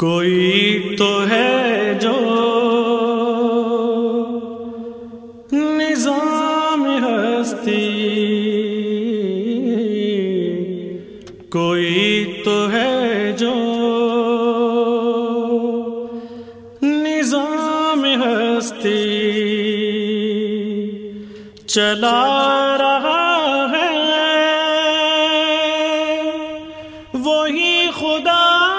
کوئی تو ہے جو نظام ہستی کوئی تو ہے جو نظام ہستی چلا رہا ہے وہی خدا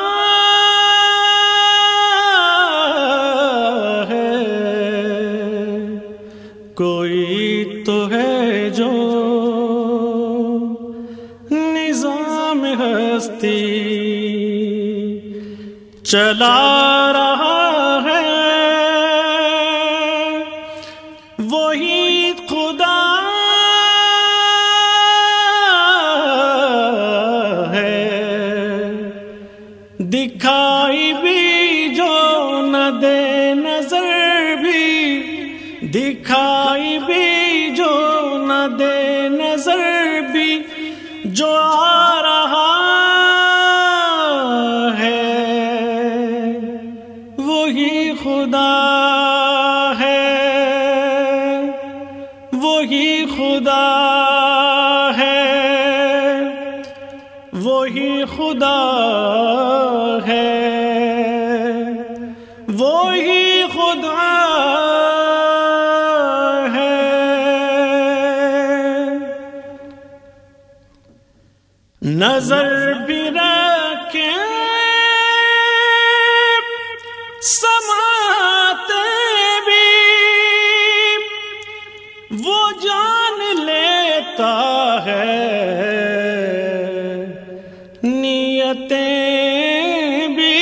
چلا رہا ہے۔ وہی خدا ہے۔ دکھائی بھی جو نہ دے۔ خدا ہے۔ وہی خدا ہے۔ نظر بھی رکھے۔ نیتیں بھی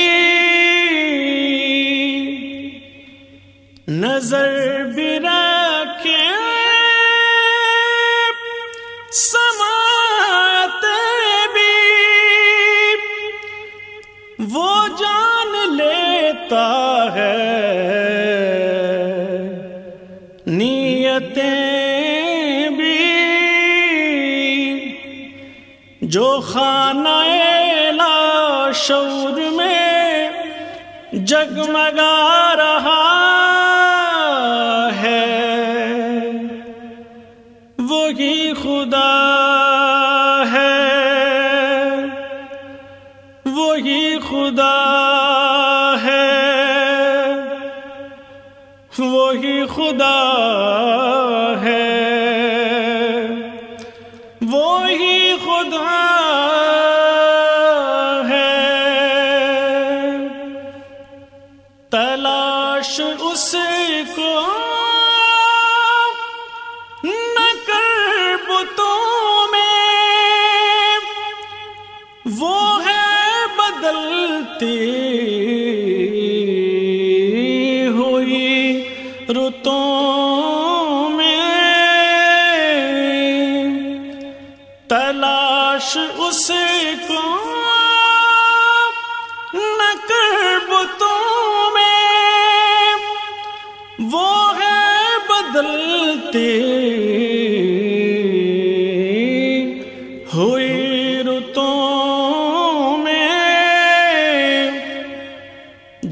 نظر بھی رکھے سماتے بھی وہ جان لیتا ہے۔ نیتیں بھی جو خانہ شعور میں جگمگا رہا ہے۔ وہی خدا ہے۔ وہی خدا ہے۔ وہی خدا تلاش اس کو نہ کر بتوں میں وہ ہے بدلتی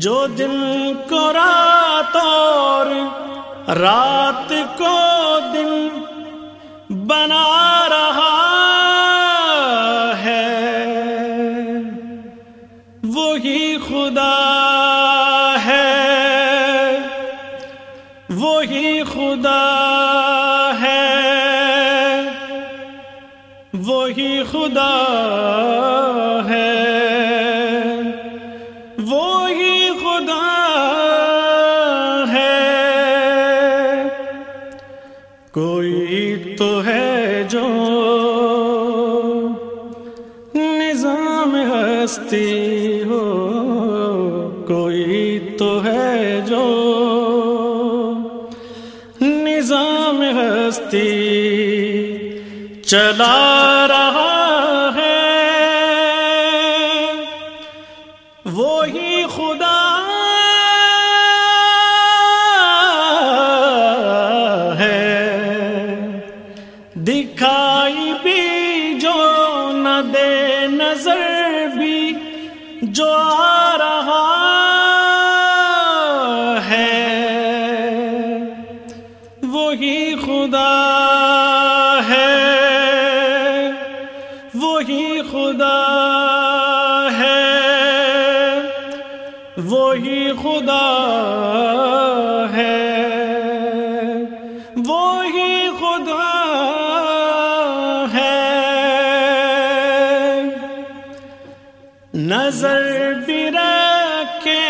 جو دن کو رات اور رات کو دن بنا رہا ہے، وہی خدا ہے، وہی خدا ہے، وہی خدا نظام ہستی ہو کوئی تو ہے جو نظام ہستی چلا رہا سر بھی جو آ رہا ہے وہی خدا ہے وہی خدا ہے وہی خدا نظر بھی رکھے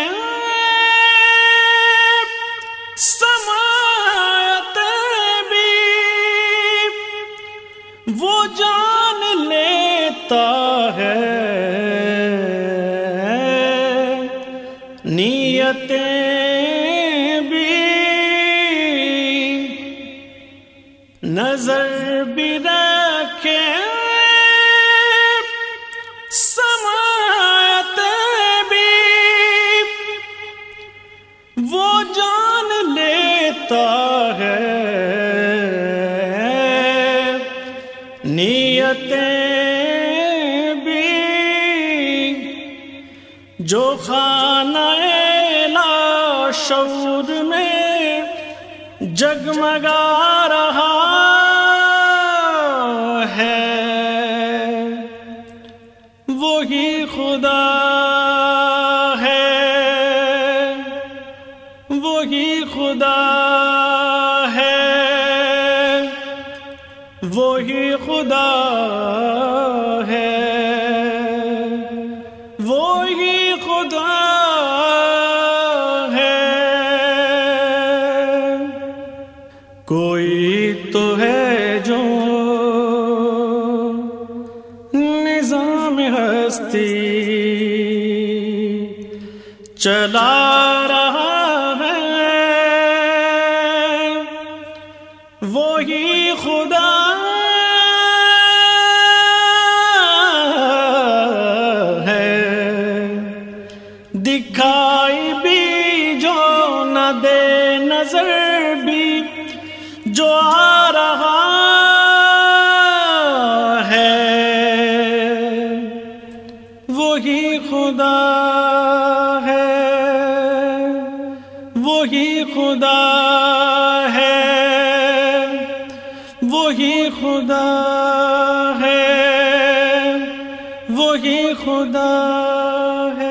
سماعت بھی۔ وہ جان لیتا ہے۔ نیتیں جو خانہ شعور میں جگمگا رہا ہے وہی خدا ہستی چلا وہی خدا ہے۔ وہی خدا ہے۔ وہی خدا ہے۔ وہی خدا ہے۔